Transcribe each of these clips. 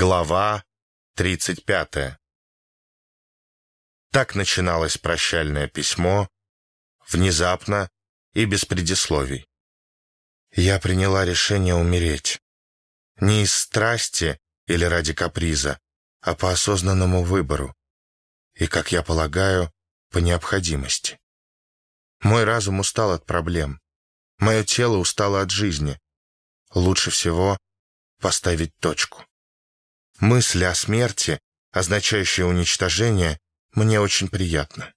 Глава 35. Так начиналось прощальное письмо, внезапно и без предисловий. Я приняла решение умереть. Не из страсти или ради каприза, а по осознанному выбору. И, как я полагаю, по необходимости. Мой разум устал от проблем. Мое тело устало от жизни. Лучше всего поставить точку. Мысль о смерти, означающая уничтожение, мне очень приятна.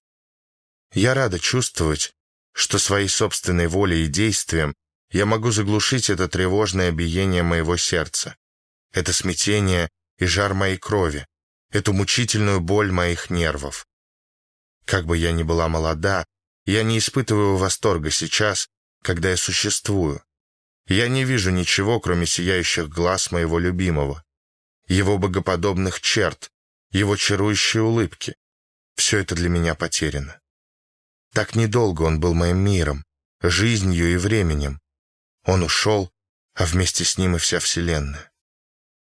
Я рада чувствовать, что своей собственной волей и действием я могу заглушить это тревожное биение моего сердца, это смятение и жар моей крови, эту мучительную боль моих нервов. Как бы я ни была молода, я не испытываю восторга сейчас, когда я существую. Я не вижу ничего, кроме сияющих глаз моего любимого его богоподобных черт, его чарующей улыбки. Все это для меня потеряно. Так недолго он был моим миром, жизнью и временем. Он ушел, а вместе с ним и вся Вселенная.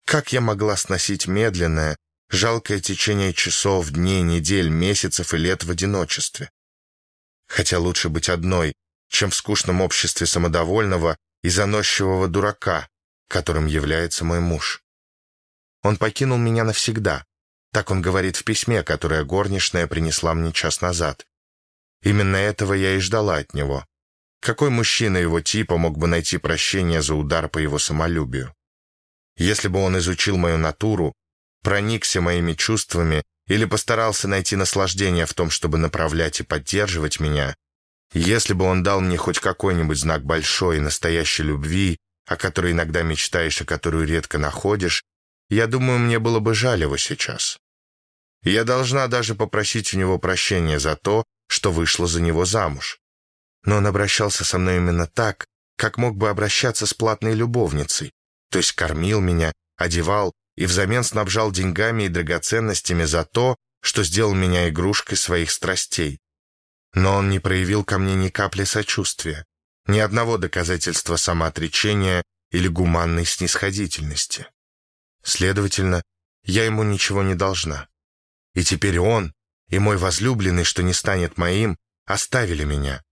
Как я могла сносить медленное, жалкое течение часов, дней, недель, месяцев и лет в одиночестве? Хотя лучше быть одной, чем в скучном обществе самодовольного и заносчивого дурака, которым является мой муж. Он покинул меня навсегда. Так он говорит в письме, которое горничная принесла мне час назад. Именно этого я и ждала от него. Какой мужчина его типа мог бы найти прощение за удар по его самолюбию? Если бы он изучил мою натуру, проникся моими чувствами или постарался найти наслаждение в том, чтобы направлять и поддерживать меня, если бы он дал мне хоть какой-нибудь знак большой и настоящей любви, о которой иногда мечтаешь и которую редко находишь, я думаю, мне было бы жаль его сейчас. Я должна даже попросить у него прощения за то, что вышла за него замуж. Но он обращался со мной именно так, как мог бы обращаться с платной любовницей, то есть кормил меня, одевал и взамен снабжал деньгами и драгоценностями за то, что сделал меня игрушкой своих страстей. Но он не проявил ко мне ни капли сочувствия, ни одного доказательства самоотречения или гуманной снисходительности. Следовательно, я ему ничего не должна. И теперь он и мой возлюбленный, что не станет моим, оставили меня.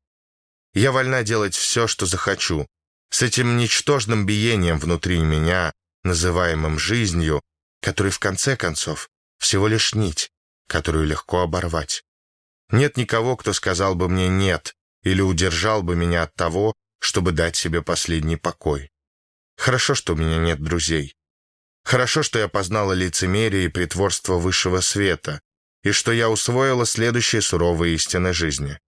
Я вольна делать все, что захочу, с этим ничтожным биением внутри меня, называемым жизнью, который в конце концов всего лишь нить, которую легко оборвать. Нет никого, кто сказал бы мне «нет» или удержал бы меня от того, чтобы дать себе последний покой. Хорошо, что у меня нет друзей. Хорошо, что я познала лицемерие и притворство высшего света, и что я усвоила следующие суровые истины жизни.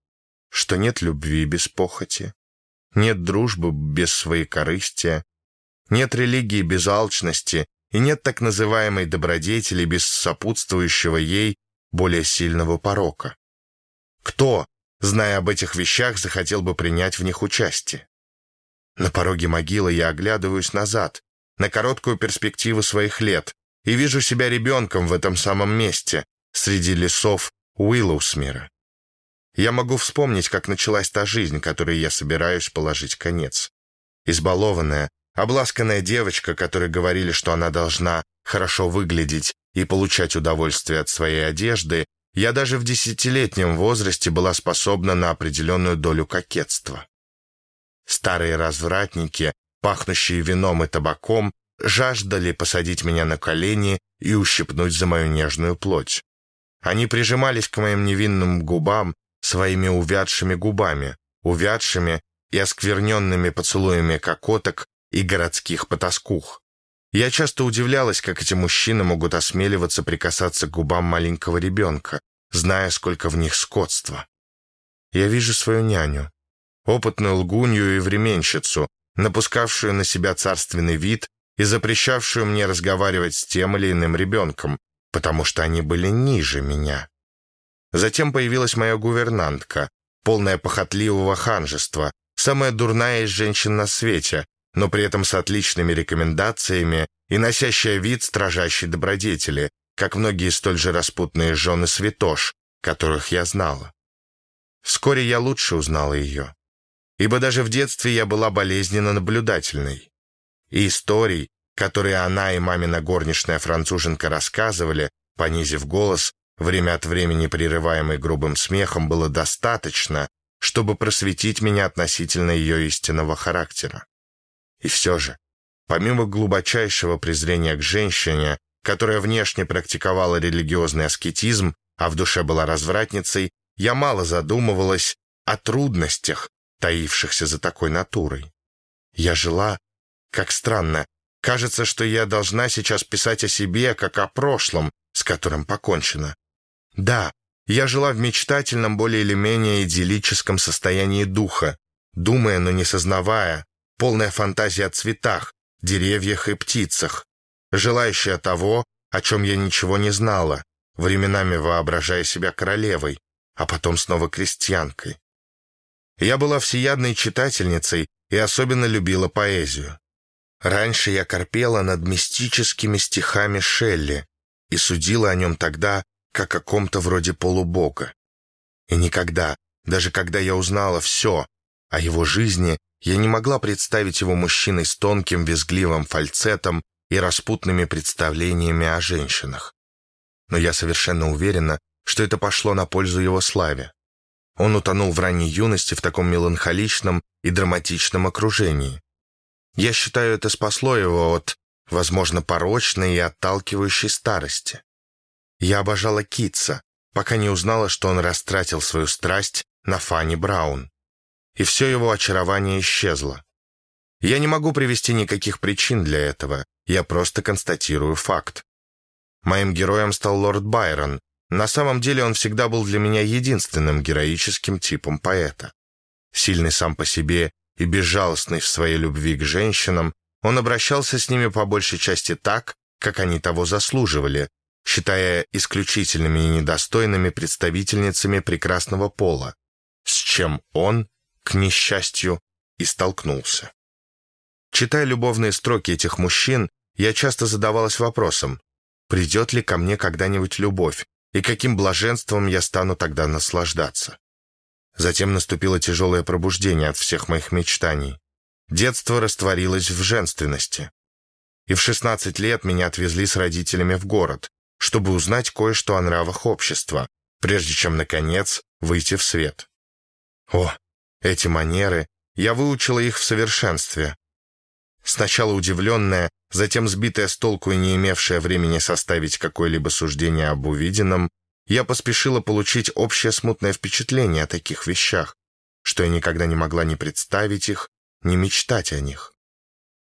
Что нет любви без похоти, нет дружбы без своекорыстия, нет религии без алчности и нет так называемой добродетели без сопутствующего ей более сильного порока. Кто, зная об этих вещах, захотел бы принять в них участие? На пороге могилы я оглядываюсь назад, на короткую перспективу своих лет и вижу себя ребенком в этом самом месте, среди лесов Уиллоусмира. Я могу вспомнить, как началась та жизнь, которой я собираюсь положить конец. Избалованная, обласканная девочка, которой говорили, что она должна хорошо выглядеть и получать удовольствие от своей одежды, я даже в десятилетнем возрасте была способна на определенную долю кокетства. Старые развратники пахнущие вином и табаком, жаждали посадить меня на колени и ущипнуть за мою нежную плоть. Они прижимались к моим невинным губам своими увядшими губами, увядшими и оскверненными поцелуями кокоток и городских потаскух. Я часто удивлялась, как эти мужчины могут осмеливаться прикасаться к губам маленького ребенка, зная, сколько в них скотства. Я вижу свою няню, опытную лгунью и временщицу, напускавшую на себя царственный вид и запрещавшую мне разговаривать с тем или иным ребенком, потому что они были ниже меня. Затем появилась моя гувернантка, полная похотливого ханжества, самая дурная из женщин на свете, но при этом с отличными рекомендациями и носящая вид строжащей добродетели, как многие столь же распутные жены святош, которых я знала. Вскоре я лучше узнала ее ибо даже в детстве я была болезненно наблюдательной. И историй, которые она и мамина горничная француженка рассказывали, понизив голос, время от времени прерываемый грубым смехом, было достаточно, чтобы просветить меня относительно ее истинного характера. И все же, помимо глубочайшего презрения к женщине, которая внешне практиковала религиозный аскетизм, а в душе была развратницей, я мало задумывалась о трудностях, таившихся за такой натурой. Я жила, как странно, кажется, что я должна сейчас писать о себе, как о прошлом, с которым покончено. Да, я жила в мечтательном, более или менее идиллическом состоянии духа, думая, но не сознавая, полная фантазия о цветах, деревьях и птицах, желающая того, о чем я ничего не знала, временами воображая себя королевой, а потом снова крестьянкой. Я была всеядной читательницей и особенно любила поэзию. Раньше я корпела над мистическими стихами Шелли и судила о нем тогда, как о ком-то вроде полубога. И никогда, даже когда я узнала все о его жизни, я не могла представить его мужчиной с тонким визгливым фальцетом и распутными представлениями о женщинах. Но я совершенно уверена, что это пошло на пользу его славе. Он утонул в ранней юности в таком меланхоличном и драматичном окружении. Я считаю, это спасло его от, возможно, порочной и отталкивающей старости. Я обожала Китса, пока не узнала, что он растратил свою страсть на Фанни Браун. И все его очарование исчезло. Я не могу привести никаких причин для этого, я просто констатирую факт. Моим героем стал лорд Байрон, на самом деле он всегда был для меня единственным героическим типом поэта. Сильный сам по себе и безжалостный в своей любви к женщинам, он обращался с ними по большей части так, как они того заслуживали, считая исключительными и недостойными представительницами прекрасного пола, с чем он, к несчастью, и столкнулся. Читая любовные строки этих мужчин, я часто задавалась вопросом, придет ли ко мне когда-нибудь любовь, и каким блаженством я стану тогда наслаждаться. Затем наступило тяжелое пробуждение от всех моих мечтаний. Детство растворилось в женственности. И в 16 лет меня отвезли с родителями в город, чтобы узнать кое-что о нравах общества, прежде чем, наконец, выйти в свет. О, эти манеры, я выучила их в совершенстве. Сначала удивленная, затем сбитая с толку и не имевшая времени составить какое-либо суждение об увиденном, я поспешила получить общее смутное впечатление о таких вещах, что я никогда не могла ни представить их, ни мечтать о них.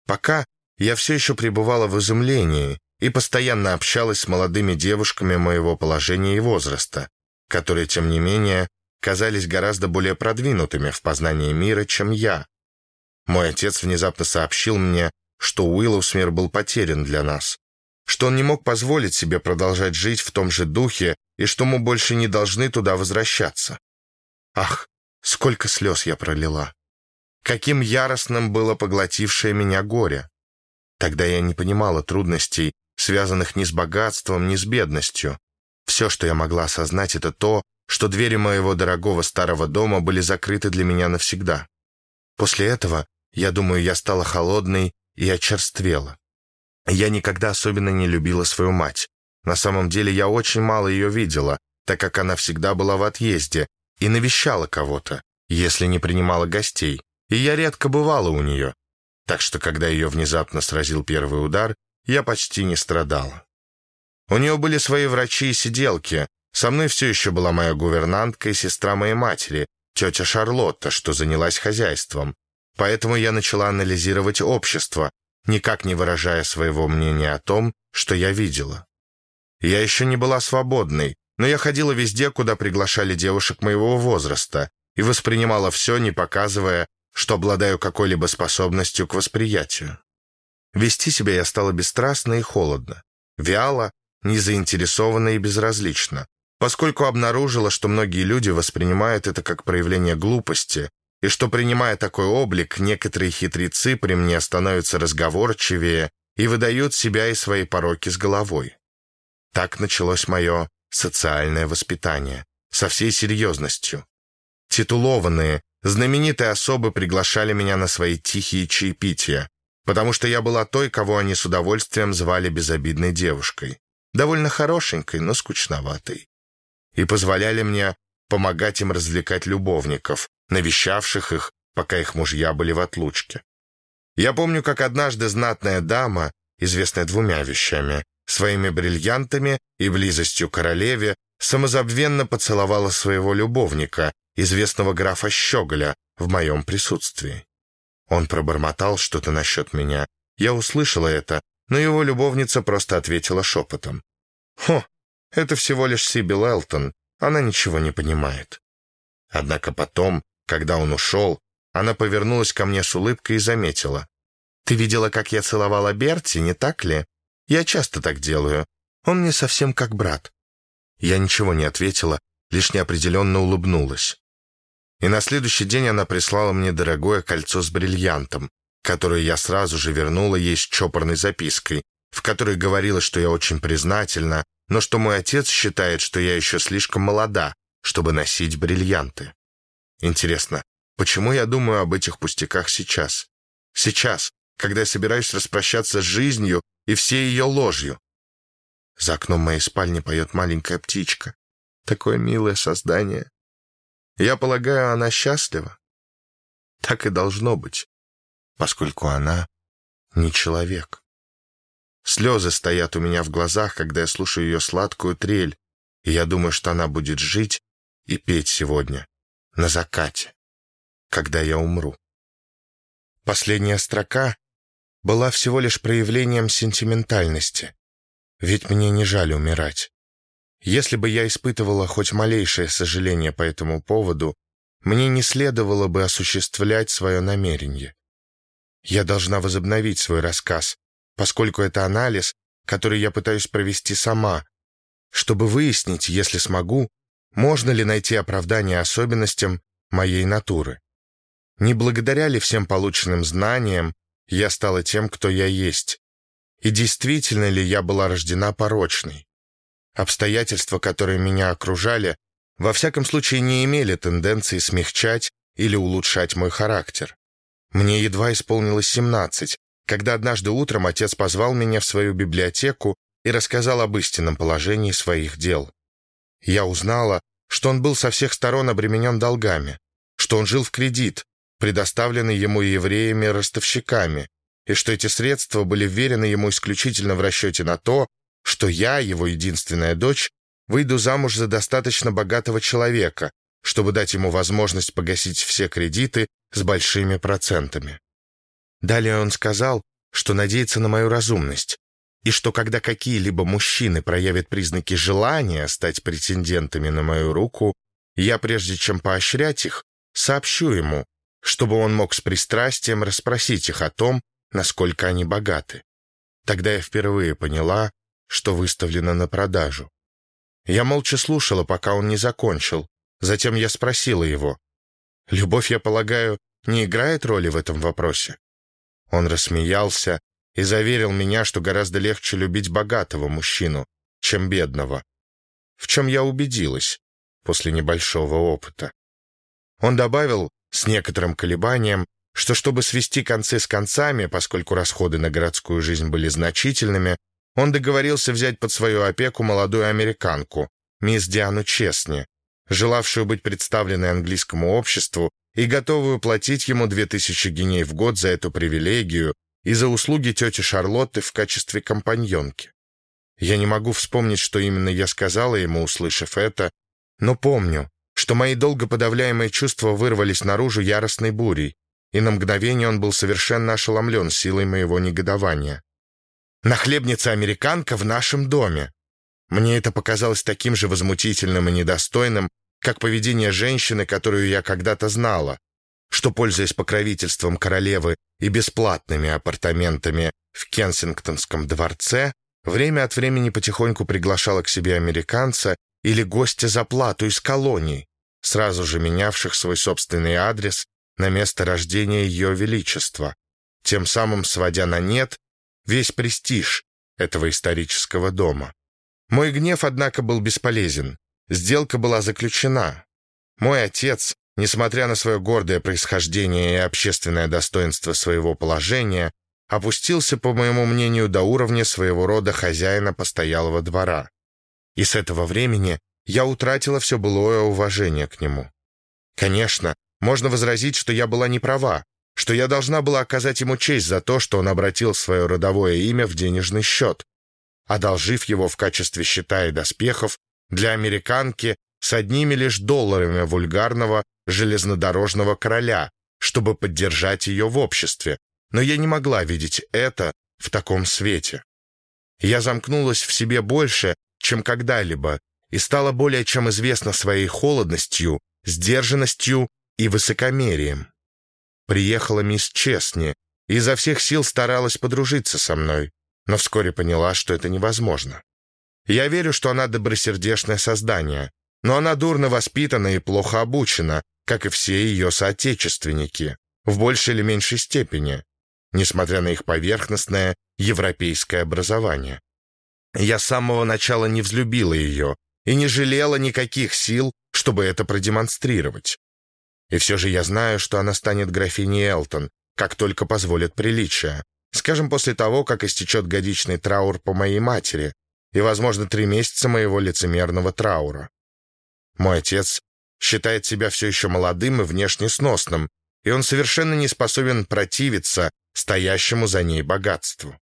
Пока я все еще пребывала в изумлении и постоянно общалась с молодыми девушками моего положения и возраста, которые, тем не менее, казались гораздо более продвинутыми в познании мира, чем я. Мой отец внезапно сообщил мне, что Уиллоусмир был потерян для нас, что он не мог позволить себе продолжать жить в том же духе и что мы больше не должны туда возвращаться. Ах, сколько слез я пролила! Каким яростным было поглотившее меня горе! Тогда я не понимала трудностей, связанных ни с богатством, ни с бедностью. Все, что я могла осознать, это то, что двери моего дорогого старого дома были закрыты для меня навсегда. После этого, я думаю, я стала холодной и очерствела. Я никогда особенно не любила свою мать. На самом деле я очень мало ее видела, так как она всегда была в отъезде и навещала кого-то, если не принимала гостей, и я редко бывала у нее. Так что, когда ее внезапно сразил первый удар, я почти не страдала. У нее были свои врачи и сиделки, со мной все еще была моя гувернантка и сестра моей матери, тетя Шарлотта, что занялась хозяйством, Поэтому я начала анализировать общество, никак не выражая своего мнения о том, что я видела. Я еще не была свободной, но я ходила везде, куда приглашали девушек моего возраста, и воспринимала все, не показывая, что обладаю какой-либо способностью к восприятию. Вести себя я стала бесстрастно и холодно, вяло, незаинтересованно и безразлично, поскольку обнаружила, что многие люди воспринимают это как проявление глупости и что, принимая такой облик, некоторые хитрецы при мне становятся разговорчивее и выдают себя и свои пороки с головой. Так началось мое социальное воспитание, со всей серьезностью. Титулованные, знаменитые особы приглашали меня на свои тихие чаепития, потому что я была той, кого они с удовольствием звали безобидной девушкой, довольно хорошенькой, но скучноватой, и позволяли мне помогать им развлекать любовников, навещавших их, пока их мужья были в отлучке. Я помню, как однажды знатная дама, известная двумя вещами, своими бриллиантами и близостью королеве, самозабвенно поцеловала своего любовника, известного графа Щеголя, в моем присутствии. Он пробормотал что-то насчет меня. Я услышала это, но его любовница просто ответила шепотом. «Хо, это всего лишь Сибил Элтон, она ничего не понимает». Однако потом, когда он ушел, она повернулась ко мне с улыбкой и заметила. «Ты видела, как я целовала Берти, не так ли? Я часто так делаю. Он мне совсем как брат». Я ничего не ответила, лишь неопределенно улыбнулась. И на следующий день она прислала мне дорогое кольцо с бриллиантом, которое я сразу же вернула ей с чопорной запиской, в которой говорила, что я очень признательна, но что мой отец считает, что я еще слишком молода, чтобы носить бриллианты. Интересно, почему я думаю об этих пустяках сейчас? Сейчас, когда я собираюсь распрощаться с жизнью и всей ее ложью. За окном моей спальни поет маленькая птичка. Такое милое создание. Я полагаю, она счастлива. Так и должно быть, поскольку она не человек. Слезы стоят у меня в глазах, когда я слушаю ее сладкую трель, и я думаю, что она будет жить и петь сегодня, на закате, когда я умру. Последняя строка была всего лишь проявлением сентиментальности, ведь мне не жаль умирать. Если бы я испытывала хоть малейшее сожаление по этому поводу, мне не следовало бы осуществлять свое намерение. Я должна возобновить свой рассказ, поскольку это анализ, который я пытаюсь провести сама, чтобы выяснить, если смогу, можно ли найти оправдание особенностям моей натуры. Не благодаря ли всем полученным знаниям я стала тем, кто я есть? И действительно ли я была рождена порочной? Обстоятельства, которые меня окружали, во всяком случае не имели тенденции смягчать или улучшать мой характер. Мне едва исполнилось 17, когда однажды утром отец позвал меня в свою библиотеку и рассказал об истинном положении своих дел. Я узнала, что он был со всех сторон обременен долгами, что он жил в кредит, предоставленный ему евреями-ростовщиками, и что эти средства были вверены ему исключительно в расчете на то, что я, его единственная дочь, выйду замуж за достаточно богатого человека, чтобы дать ему возможность погасить все кредиты с большими процентами. Далее он сказал, что надеется на мою разумность, и что когда какие-либо мужчины проявят признаки желания стать претендентами на мою руку, я, прежде чем поощрять их, сообщу ему, чтобы он мог с пристрастием расспросить их о том, насколько они богаты. Тогда я впервые поняла, что выставлено на продажу. Я молча слушала, пока он не закончил. Затем я спросила его. «Любовь, я полагаю, не играет роли в этом вопросе?» Он рассмеялся и заверил меня, что гораздо легче любить богатого мужчину, чем бедного. В чем я убедилась после небольшого опыта. Он добавил с некоторым колебанием, что чтобы свести концы с концами, поскольку расходы на городскую жизнь были значительными, он договорился взять под свою опеку молодую американку, мисс Диану Честни, желавшую быть представленной английскому обществу и готовую платить ему две тысячи геней в год за эту привилегию и за услуги тети Шарлотты в качестве компаньонки. Я не могу вспомнить, что именно я сказала ему, услышав это, но помню, что мои долго подавляемые чувства вырвались наружу яростной бурей, и на мгновение он был совершенно ошеломлен силой моего негодования. Нахлебница-американка в нашем доме. Мне это показалось таким же возмутительным и недостойным, как поведение женщины, которую я когда-то знала, что, пользуясь покровительством королевы и бесплатными апартаментами в Кенсингтонском дворце, время от времени потихоньку приглашала к себе американца или гостя за плату из колоний, сразу же менявших свой собственный адрес на место рождения Ее Величества, тем самым сводя на нет весь престиж этого исторического дома. Мой гнев, однако, был бесполезен. Сделка была заключена. Мой отец, несмотря на свое гордое происхождение и общественное достоинство своего положения, опустился, по моему мнению, до уровня своего рода хозяина постоялого двора. И с этого времени я утратила все былое уважение к нему. Конечно, можно возразить, что я была не права, что я должна была оказать ему честь за то, что он обратил свое родовое имя в денежный счет, одолжив его в качестве щита и доспехов для американки с одними лишь долларами вульгарного железнодорожного короля, чтобы поддержать ее в обществе, но я не могла видеть это в таком свете. Я замкнулась в себе больше, чем когда-либо, и стала более чем известна своей холодностью, сдержанностью и высокомерием. Приехала мисс Честни и изо всех сил старалась подружиться со мной, но вскоре поняла, что это невозможно. Я верю, что она добросердечное создание, но она дурно воспитана и плохо обучена, как и все ее соотечественники, в большей или меньшей степени, несмотря на их поверхностное европейское образование. Я с самого начала не взлюбила ее и не жалела никаких сил, чтобы это продемонстрировать. И все же я знаю, что она станет графиней Элтон, как только позволит приличия. Скажем, после того, как истечет годичный траур по моей матери и, возможно, три месяца моего лицемерного траура. Мой отец считает себя все еще молодым и внешне сносным, и он совершенно не способен противиться стоящему за ней богатству.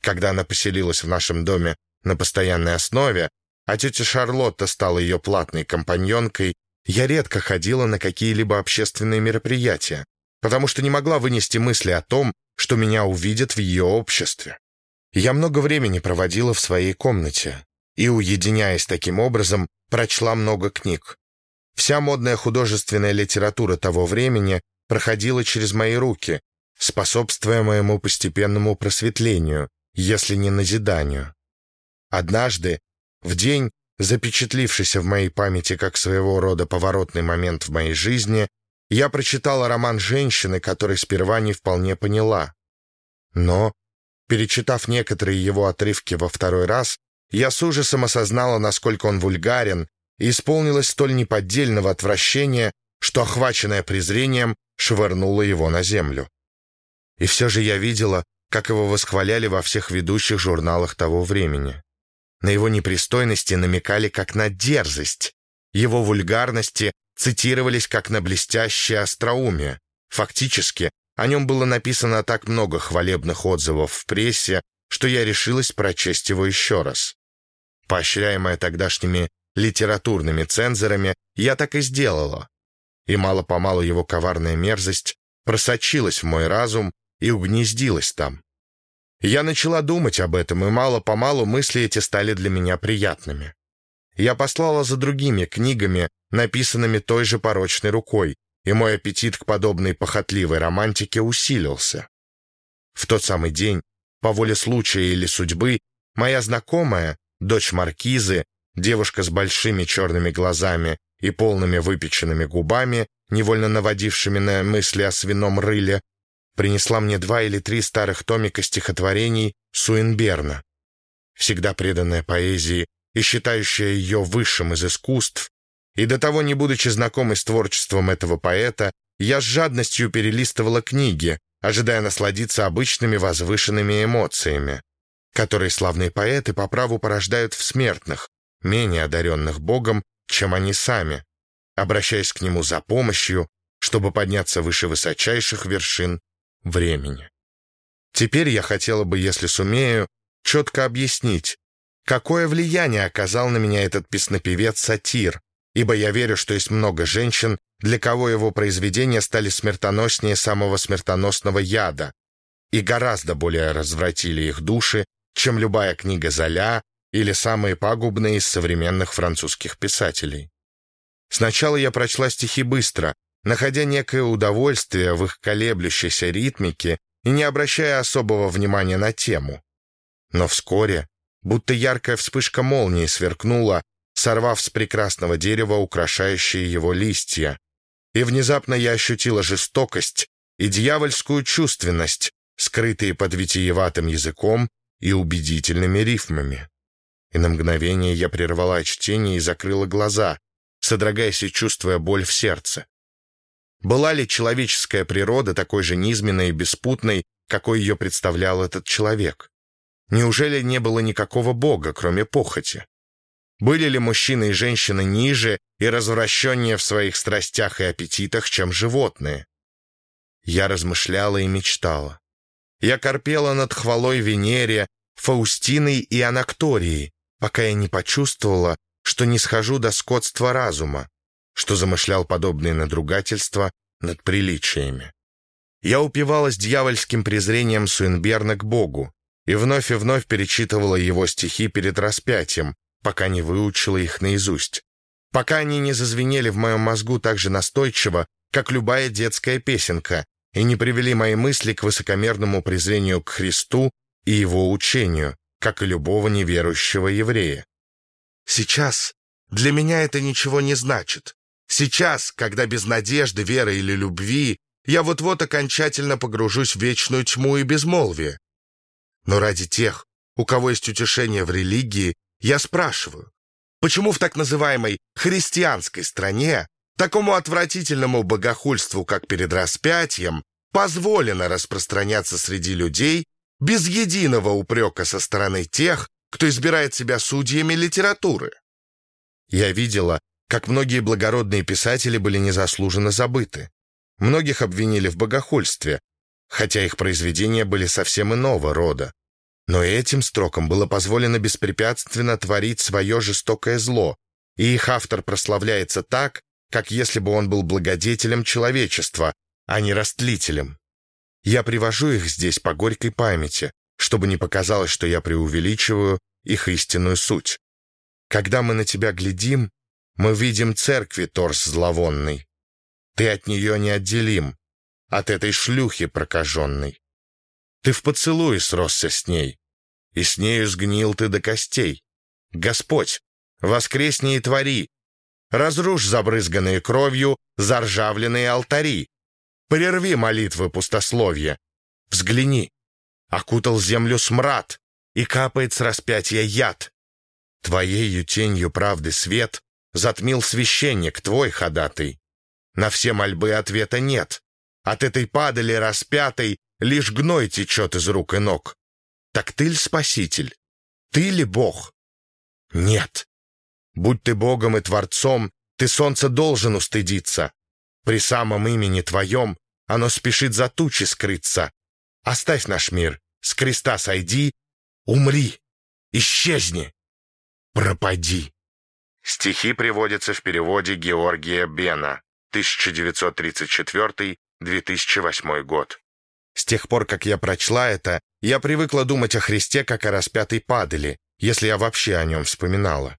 Когда она поселилась в нашем доме на постоянной основе, а тетя Шарлотта стала ее платной компаньонкой, я редко ходила на какие-либо общественные мероприятия, потому что не могла вынести мысли о том, что меня увидят в ее обществе. Я много времени проводила в своей комнате и, уединяясь таким образом, прочла много книг. Вся модная художественная литература того времени проходила через мои руки, способствуя моему постепенному просветлению, если не назиданию. Однажды, в день, запечатлившийся в моей памяти как своего рода поворотный момент в моей жизни, я прочитала роман женщины, который сперва не вполне поняла. Но, перечитав некоторые его отрывки во второй раз, я с ужасом осознала, насколько он вульгарен, и исполнилась столь неподдельного отвращения, что, охваченная презрением, швырнула его на землю. И все же я видела, как его восхваляли во всех ведущих журналах того времени. На его непристойности намекали как на дерзость, его вульгарности цитировались как на блестящее остроумие. Фактически, о нем было написано так много хвалебных отзывов в прессе, что я решилась прочесть его еще раз. Поощряемая тогдашними литературными цензорами, я так и сделала. И мало-помалу его коварная мерзость просочилась в мой разум и угнездилась там. Я начала думать об этом, и мало-помалу мысли эти стали для меня приятными. Я послала за другими книгами, написанными той же порочной рукой, и мой аппетит к подобной похотливой романтике усилился. В тот самый день, по воле случая или судьбы, моя знакомая, дочь маркизы, девушка с большими черными глазами и полными выпеченными губами, невольно наводившими на мысли о свином рыле, принесла мне два или три старых томика стихотворений Суинберна. Всегда преданная поэзии и считающая ее высшим из искусств, и до того не будучи знакомой с творчеством этого поэта, я с жадностью перелистывала книги, ожидая насладиться обычными возвышенными эмоциями, которые славные поэты по праву порождают в смертных, менее одаренных Богом, чем они сами, обращаясь к Нему за помощью, чтобы подняться выше высочайших вершин времени. Теперь я хотела бы, если сумею, четко объяснить, какое влияние оказал на меня этот песнопевец-сатир, ибо я верю, что есть много женщин, для кого его произведения стали смертоноснее самого смертоносного яда и гораздо более развратили их души, чем любая книга Золя или самые пагубные из современных французских писателей. Сначала я прочла стихи быстро, находя некое удовольствие в их колеблющейся ритмике и не обращая особого внимания на тему. Но вскоре, будто яркая вспышка молнии сверкнула, сорвав с прекрасного дерева украшающие его листья, и внезапно я ощутила жестокость и дьявольскую чувственность, скрытые под витиеватым языком и убедительными рифмами. И на мгновение я прервала чтение и закрыла глаза, содрогаясь и чувствуя боль в сердце. Была ли человеческая природа такой же низменной и беспутной, какой ее представлял этот человек. Неужели не было никакого бога, кроме похоти? Были ли мужчины и женщины ниже и развращеннее в своих страстях и аппетитах, чем животные? Я размышляла и мечтала. Я корпела над хвалой Венере, Фаустиной и Анакторией, пока я не почувствовала, что не схожу до скотства разума, что замышлял подобные надругательства над приличиями. Я упивалась дьявольским презрением Суинберна к Богу и вновь и вновь перечитывала его стихи перед распятием, пока не выучила их наизусть. Пока они не зазвенели в моем мозгу так же настойчиво, как любая детская песенка, и не привели мои мысли к высокомерному презрению к Христу и его учению, как и любого неверующего еврея. Сейчас для меня это ничего не значит. Сейчас, когда без надежды, веры или любви, я вот-вот окончательно погружусь в вечную тьму и безмолвие. Но ради тех, у кого есть утешение в религии, я спрашиваю, почему в так называемой христианской стране такому отвратительному богохульству, как перед распятием, позволено распространяться среди людей без единого упрека со стороны тех, кто избирает себя судьями литературы? Я видела, как многие благородные писатели были незаслуженно забыты. Многих обвинили в богохульстве, хотя их произведения были совсем иного рода. Но этим строкам было позволено беспрепятственно творить свое жестокое зло, и их автор прославляется так, как если бы он был благодетелем человечества, а не растлителем. Я привожу их здесь по горькой памяти, чтобы не показалось, что я преувеличиваю их истинную суть. Когда мы на тебя глядим, мы видим церкви торс зловонный. Ты от нее не отделим, от этой шлюхи прокаженной. Ты в поцелуе сросся с ней, и с нею сгнил ты до костей. Господь, воскресни и твори, разрушь забрызганные кровью заржавленные алтари, прерви молитвы пустословия, взгляни, окутал землю смрад, и капает с распятия яд. Твоею тенью правды свет затмил священник, твой ходатай. На все мольбы ответа нет. От этой падали распятой лишь гной течет из рук и ног. Так ты ли спаситель? Ты ли Бог? Нет. Будь ты Богом и Творцом, ты солнце должен устыдиться. При самом имени твоем оно спешит за тучи скрыться. Оставь наш мир, с креста сойди, умри, исчезни, пропади. Стихи приводятся в переводе Георгия Бена, 1934-2008 год. С тех пор, как я прочла это, я привыкла думать о Христе как о распятой падали, если я вообще о нем вспоминала.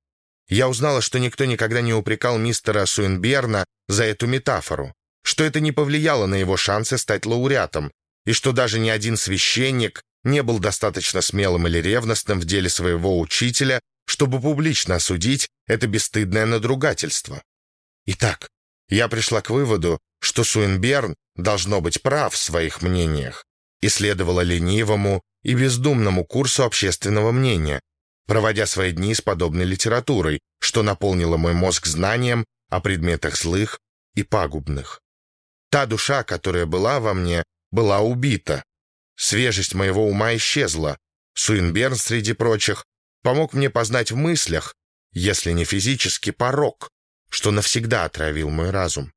Я узнала, что никто никогда не упрекал мистера Суинберна за эту метафору, что это не повлияло на его шансы стать лауреатом, и что даже ни один священник не был достаточно смелым или ревностным в деле своего учителя, чтобы публично осудить это бесстыдное надругательство. Итак, я пришла к выводу, что Суинберн должно быть прав в своих мнениях и следовала ленивому и бездумному курсу общественного мнения, проводя свои дни с подобной литературой, что наполнило мой мозг знанием о предметах злых и пагубных. Та душа, которая была во мне, была убита. Свежесть моего ума исчезла. Суинберн, среди прочих, помог мне познать в мыслях, если не физически, порог, что навсегда отравил мой разум.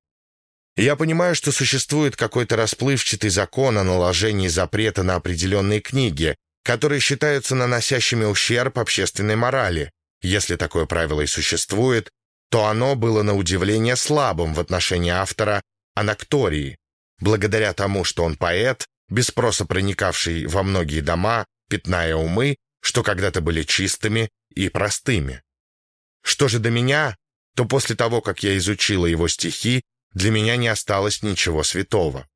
Я понимаю, что существует какой-то расплывчатый закон о наложении запрета на определенные книги, которые считаются наносящими ущерб общественной морали. Если такое правило и существует, то оно было на удивление слабым в отношении автора Анактории, благодаря тому, что он поэт, без спроса проникавший во многие дома, пятная умы что когда-то были чистыми и простыми. Что же до меня, то после того, как я изучила его стихи, для меня не осталось ничего святого.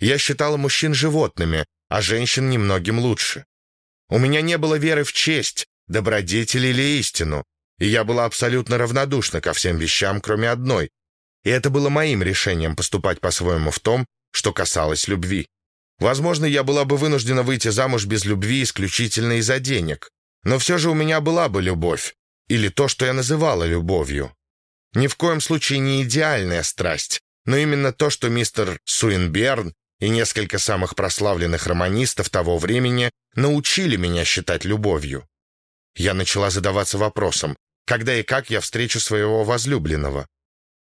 Я считала мужчин животными, а женщин немногим лучше. У меня не было веры в честь, добродетель или истину, и я была абсолютно равнодушна ко всем вещам, кроме одной. И это было моим решением поступать по-своему в том, что касалось любви. Возможно, я была бы вынуждена выйти замуж без любви исключительно из-за денег. Но все же у меня была бы любовь. Или то, что я называла любовью. Ни в коем случае не идеальная страсть, но именно то, что мистер Суинберн и несколько самых прославленных романистов того времени научили меня считать любовью. Я начала задаваться вопросом, когда и как я встречу своего возлюбленного.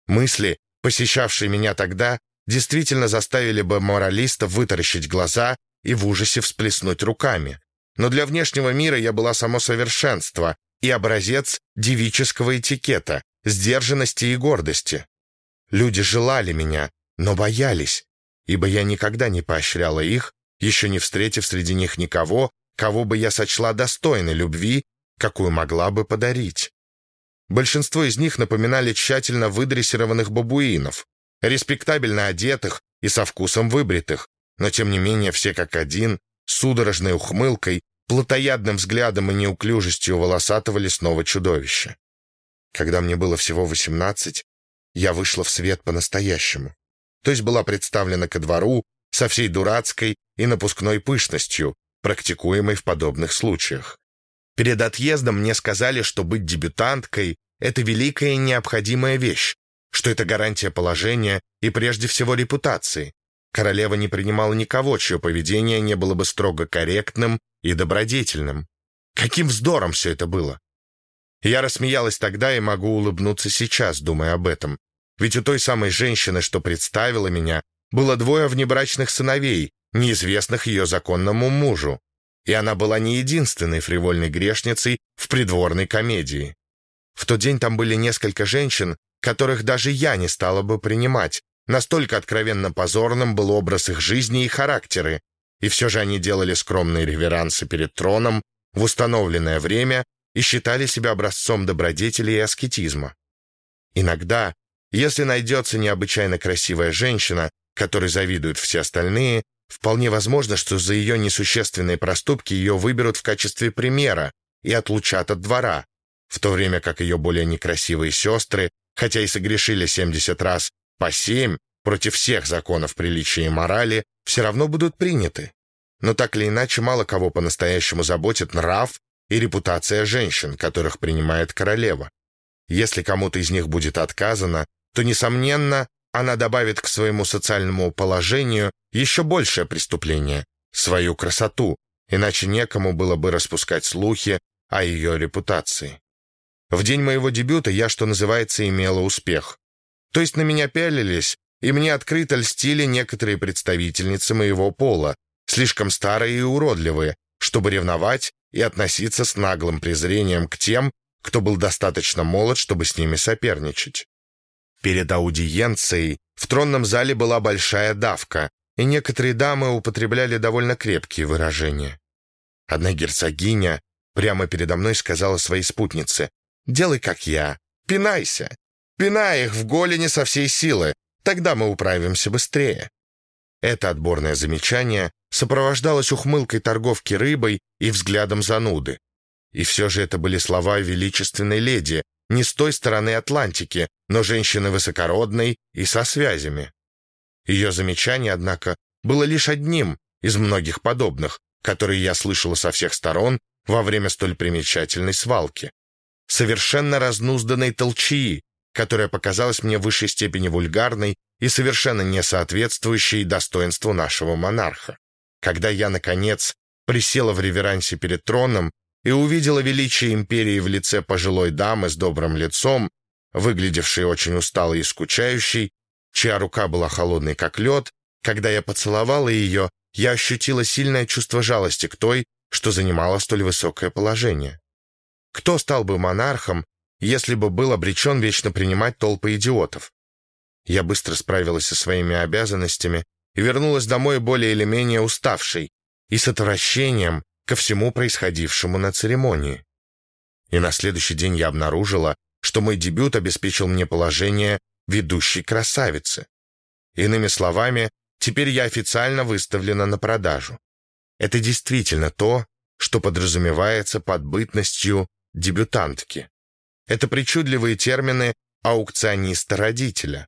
Мысли, посещавшие меня тогда, действительно заставили бы моралиста вытаращить глаза и в ужасе всплеснуть руками. Но для внешнего мира я была само совершенство и образец девического этикета, сдержанности и гордости. Люди желали меня, но боялись, ибо я никогда не поощряла их, еще не встретив среди них никого, кого бы я сочла достойной любви, какую могла бы подарить. Большинство из них напоминали тщательно выдрессированных бабуинов, респектабельно одетых и со вкусом выбритых, но тем не менее все как один, судорожной ухмылкой, плотоядным взглядом и неуклюжестью волосатого лесного чудовища. Когда мне было всего восемнадцать, я вышла в свет по-настоящему. То есть была представлена ко двору со всей дурацкой и напускной пышностью, практикуемой в подобных случаях. Перед отъездом мне сказали, что быть дебютанткой — это великая и необходимая вещь, что это гарантия положения и прежде всего репутации. Королева не принимала никого, чье поведение не было бы строго корректным и добродетельным. Каким вздором все это было! Я рассмеялась тогда и могу улыбнуться сейчас, думая об этом. Ведь у той самой женщины, что представила меня, было двое внебрачных сыновей, неизвестных ее законному мужу. И она была не единственной фривольной грешницей в придворной комедии. В тот день там были несколько женщин, которых даже я не стала бы принимать. Настолько откровенно позорным был образ их жизни и характеры. И все же они делали скромные реверансы перед троном в установленное время и считали себя образцом добродетели и аскетизма. Иногда если найдется необычайно красивая женщина, которой завидуют все остальные, вполне возможно, что за ее несущественные проступки ее выберут в качестве примера и отлучат от двора, в то время как ее более некрасивые сестры, хотя и согрешили 70 раз по 7 против всех законов приличия и морали, все равно будут приняты. Но так или иначе мало кого по-настоящему заботит нрав и репутация женщин, которых принимает королева. Если кому-то из них будет отказано, то, несомненно, она добавит к своему социальному положению еще большее преступление — свою красоту, иначе некому было бы распускать слухи о ее репутации. В день моего дебюта я, что называется, имела успех. То есть на меня пялились, и мне открыто льстили некоторые представительницы моего пола, слишком старые и уродливые, чтобы ревновать и относиться с наглым презрением к тем, кто был достаточно молод, чтобы с ними соперничать. Перед аудиенцией в тронном зале была большая давка, и некоторые дамы употребляли довольно крепкие выражения. Одна герцогиня прямо передо мной сказала своей спутнице, «Делай, как я, пинайся, пинай их в голени со всей силы, тогда мы управимся быстрее». Это отборное замечание сопровождалось ухмылкой торговки рыбой и взглядом зануды. И все же это были слова величественной леди, не с той стороны Атлантики, но женщины высокородной и со связями. Ее замечание, однако, было лишь одним из многих подобных, которые я слышала со всех сторон во время столь примечательной свалки. Совершенно разнузданной толчии, которая показалась мне в высшей степени вульгарной и совершенно не соответствующей достоинству нашего монарха. Когда я, наконец, присела в реверансе перед троном и увидела величие империи в лице пожилой дамы с добрым лицом, выглядевшей очень усталой и скучающей, чья рука была холодной, как лед, когда я поцеловала ее, я ощутила сильное чувство жалости к той, что занимала столь высокое положение. Кто стал бы монархом, если бы был обречен вечно принимать толпы идиотов? Я быстро справилась со своими обязанностями и вернулась домой более или менее уставшей и с отвращением, ко всему происходившему на церемонии. И на следующий день я обнаружила, что мой дебют обеспечил мне положение ведущей красавицы. Иными словами, теперь я официально выставлена на продажу. Это действительно то, что подразумевается под бытностью дебютантки. Это причудливые термины аукциониста-родителя.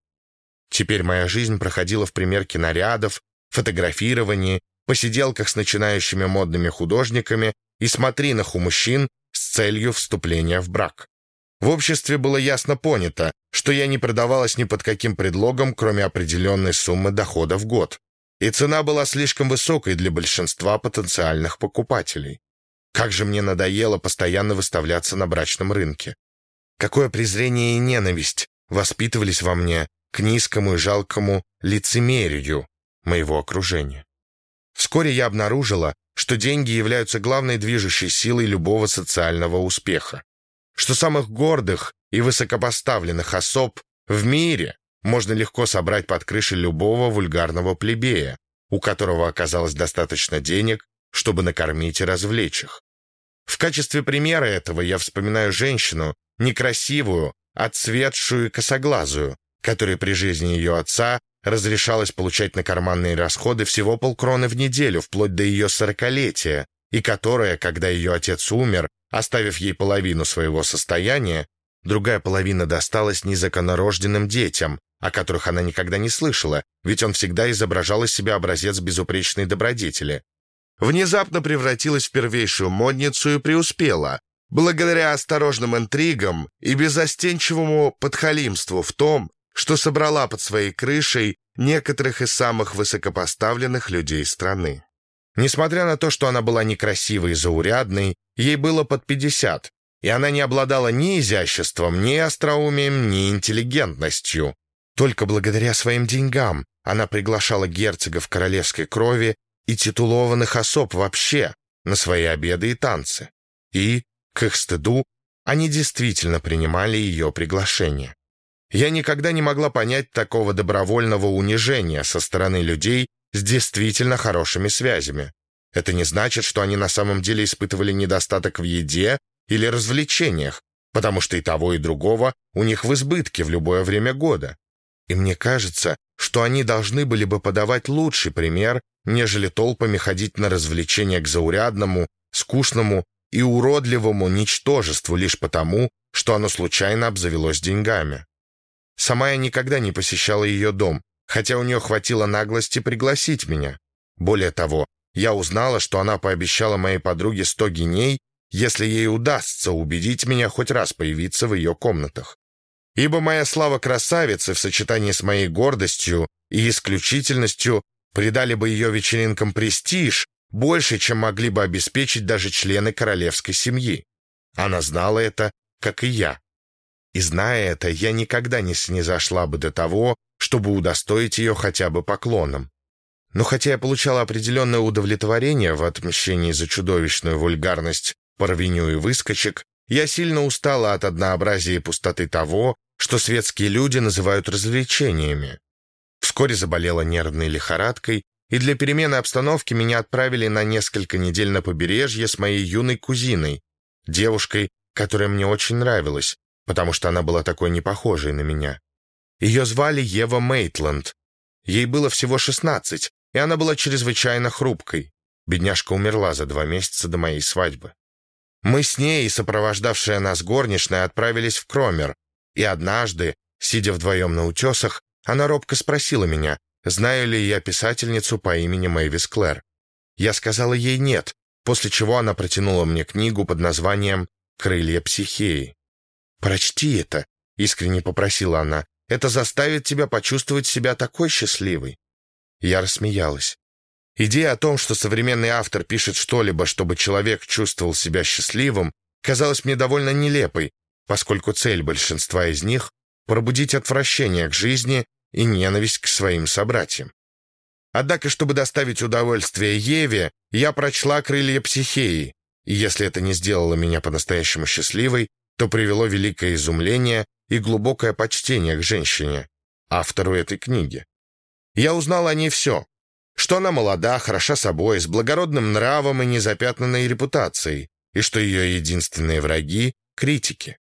Теперь моя жизнь проходила в примерке нарядов, фотографировании посиделках с начинающими модными художниками и смотринах у мужчин с целью вступления в брак. В обществе было ясно понято, что я не продавалась ни под каким предлогом, кроме определенной суммы дохода в год. и цена была слишком высокой для большинства потенциальных покупателей. Как же мне надоело постоянно выставляться на брачном рынке. Какое презрение и ненависть воспитывались во мне к низкому и жалкому лицемерию моего окружения. Вскоре я обнаружила, что деньги являются главной движущей силой любого социального успеха, что самых гордых и высокопоставленных особ в мире можно легко собрать под крышей любого вульгарного плебея, у которого оказалось достаточно денег, чтобы накормить и развлечь их. В качестве примера этого я вспоминаю женщину, некрасивую, отцветшую и косоглазую, которой при жизни ее отца разрешалось получать на карманные расходы всего полкроны в неделю, вплоть до ее сорокалетия, и которая, когда ее отец умер, оставив ей половину своего состояния, другая половина досталась незаконнорожденным детям, о которых она никогда не слышала, ведь он всегда изображал из себя образец безупречной добродетели. Внезапно превратилась в первейшую модницу и преуспела, благодаря осторожным интригам и безостенчивому подхалимству в том, что собрала под своей крышей некоторых из самых высокопоставленных людей страны. Несмотря на то, что она была некрасивой и заурядной, ей было под 50, и она не обладала ни изяществом, ни остроумием, ни интеллигентностью. Только благодаря своим деньгам она приглашала герцогов королевской крови и титулованных особ вообще на свои обеды и танцы. И, к их стыду, они действительно принимали ее приглашение. Я никогда не могла понять такого добровольного унижения со стороны людей с действительно хорошими связями. Это не значит, что они на самом деле испытывали недостаток в еде или развлечениях, потому что и того, и другого у них в избытке в любое время года. И мне кажется, что они должны были бы подавать лучший пример, нежели толпами ходить на развлечения к заурядному, скучному и уродливому ничтожеству лишь потому, что оно случайно обзавелось деньгами. Сама я никогда не посещала ее дом, хотя у нее хватило наглости пригласить меня. Более того, я узнала, что она пообещала моей подруге сто геней, если ей удастся убедить меня хоть раз появиться в ее комнатах. Ибо моя слава красавицы в сочетании с моей гордостью и исключительностью придали бы ее вечеринкам престиж больше, чем могли бы обеспечить даже члены королевской семьи. Она знала это, как и я. И зная это, я никогда не снизошла бы до того, чтобы удостоить ее хотя бы поклоном. Но хотя я получала определенное удовлетворение в отмщении за чудовищную вульгарность порвеню и выскочек, я сильно устала от однообразия и пустоты того, что светские люди называют развлечениями. Вскоре заболела нервной лихорадкой, и для перемены обстановки меня отправили на несколько недель на побережье с моей юной кузиной, девушкой, которая мне очень нравилась, потому что она была такой непохожей на меня. Ее звали Ева Мейтланд. Ей было всего 16, и она была чрезвычайно хрупкой. Бедняжка умерла за два месяца до моей свадьбы. Мы с ней и сопровождавшая нас горничная отправились в Кромер, и однажды, сидя вдвоем на утесах, она робко спросила меня, знаю ли я писательницу по имени Мэйвис Клэр. Я сказала ей нет, после чего она протянула мне книгу под названием «Крылья психеи». «Прочти это», — искренне попросила она. «Это заставит тебя почувствовать себя такой счастливой». Я рассмеялась. Идея о том, что современный автор пишет что-либо, чтобы человек чувствовал себя счастливым, казалась мне довольно нелепой, поскольку цель большинства из них — пробудить отвращение к жизни и ненависть к своим собратьям. Однако, чтобы доставить удовольствие Еве, я прочла «Крылья психеи», и если это не сделало меня по-настоящему счастливой, то привело великое изумление и глубокое почтение к женщине, автору этой книги. Я узнал о ней все, что она молода, хороша собой, с благородным нравом и незапятнанной репутацией, и что ее единственные враги — критики.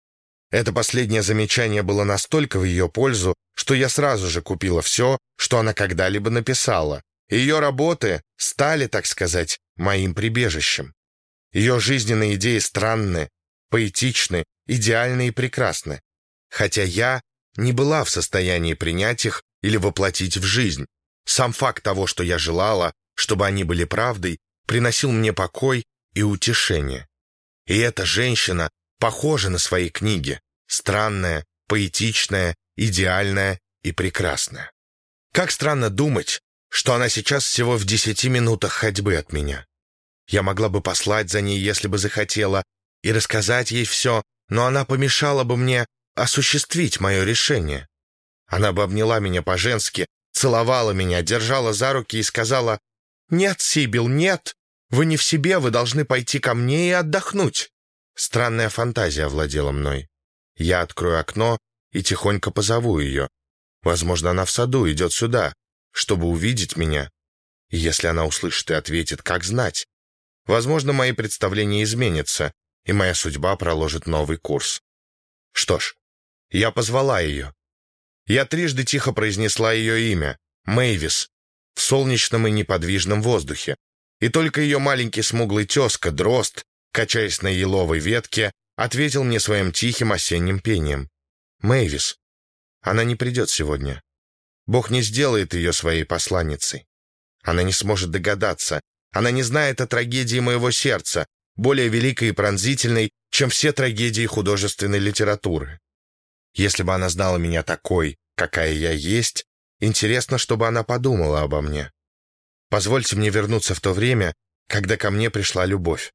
Это последнее замечание было настолько в ее пользу, что я сразу же купила все, что она когда-либо написала. Ее работы стали, так сказать, моим прибежищем. Ее жизненные идеи странны, поэтичны идеальны и прекрасны, хотя я не была в состоянии принять их или воплотить в жизнь. Сам факт того, что я желала, чтобы они были правдой, приносил мне покой и утешение. И эта женщина похожа на свои книги, странная, поэтичная, идеальная и прекрасная. Как странно думать, что она сейчас всего в десяти минутах ходьбы от меня. Я могла бы послать за ней, если бы захотела, и рассказать ей все, но она помешала бы мне осуществить мое решение. Она бы обняла меня по-женски, целовала меня, держала за руки и сказала, «Нет, Сибил, нет, вы не в себе, вы должны пойти ко мне и отдохнуть». Странная фантазия овладела мной. Я открою окно и тихонько позову ее. Возможно, она в саду идет сюда, чтобы увидеть меня. И если она услышит и ответит, как знать? Возможно, мои представления изменятся, и моя судьба проложит новый курс. Что ж, я позвала ее. Я трижды тихо произнесла ее имя — Мэйвис, в солнечном и неподвижном воздухе. И только ее маленький смуглый тезка, дрозд, качаясь на еловой ветке, ответил мне своим тихим осенним пением. «Мэйвис, она не придет сегодня. Бог не сделает ее своей посланницей. Она не сможет догадаться. Она не знает о трагедии моего сердца, более великой и пронзительной, чем все трагедии художественной литературы. Если бы она знала меня такой, какая я есть, интересно, чтобы она подумала обо мне. Позвольте мне вернуться в то время, когда ко мне пришла любовь.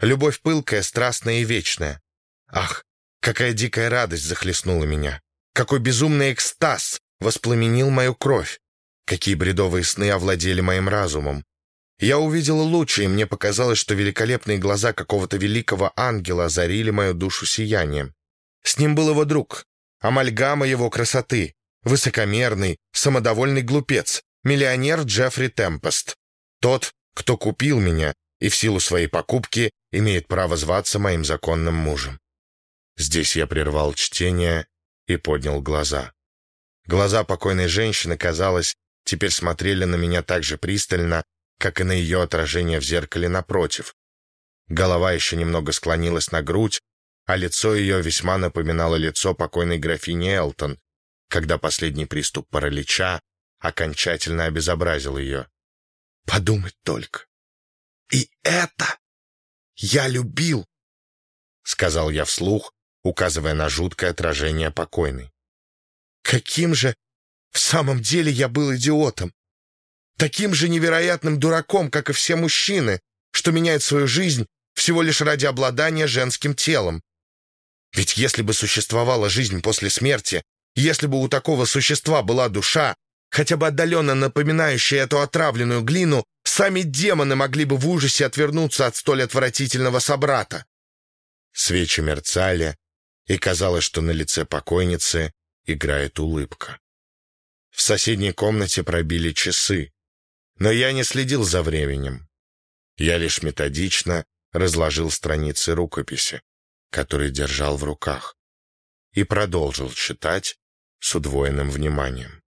Любовь пылкая, страстная и вечная. Ах, какая дикая радость захлестнула меня. Какой безумный экстаз воспламенил мою кровь. Какие бредовые сны овладели моим разумом. Я увидела лучше, и мне показалось, что великолепные глаза какого-то великого ангела озарили мою душу сиянием. С ним был его друг, амальгама его красоты, высокомерный, самодовольный глупец, миллионер Джеффри Темпест. Тот, кто купил меня и в силу своей покупки имеет право зваться моим законным мужем. Здесь я прервал чтение и поднял глаза. Глаза покойной женщины, казалось, теперь смотрели на меня так же пристально, как и на ее отражение в зеркале напротив. Голова еще немного склонилась на грудь, а лицо ее весьма напоминало лицо покойной графини Элтон, когда последний приступ паралича окончательно обезобразил ее. Подумать только. И это я любил, — сказал я вслух, указывая на жуткое отражение покойной. Каким же в самом деле я был идиотом! Таким же невероятным дураком, как и все мужчины, что меняют свою жизнь всего лишь ради обладания женским телом. Ведь если бы существовала жизнь после смерти, если бы у такого существа была душа, хотя бы отдаленно напоминающая эту отравленную глину, сами демоны могли бы в ужасе отвернуться от столь отвратительного собрата. Свечи мерцали, и казалось, что на лице покойницы играет улыбка. В соседней комнате пробили часы, но я не следил за временем. Я лишь методично разложил страницы рукописи, которые держал в руках, и продолжил читать с удвоенным вниманием.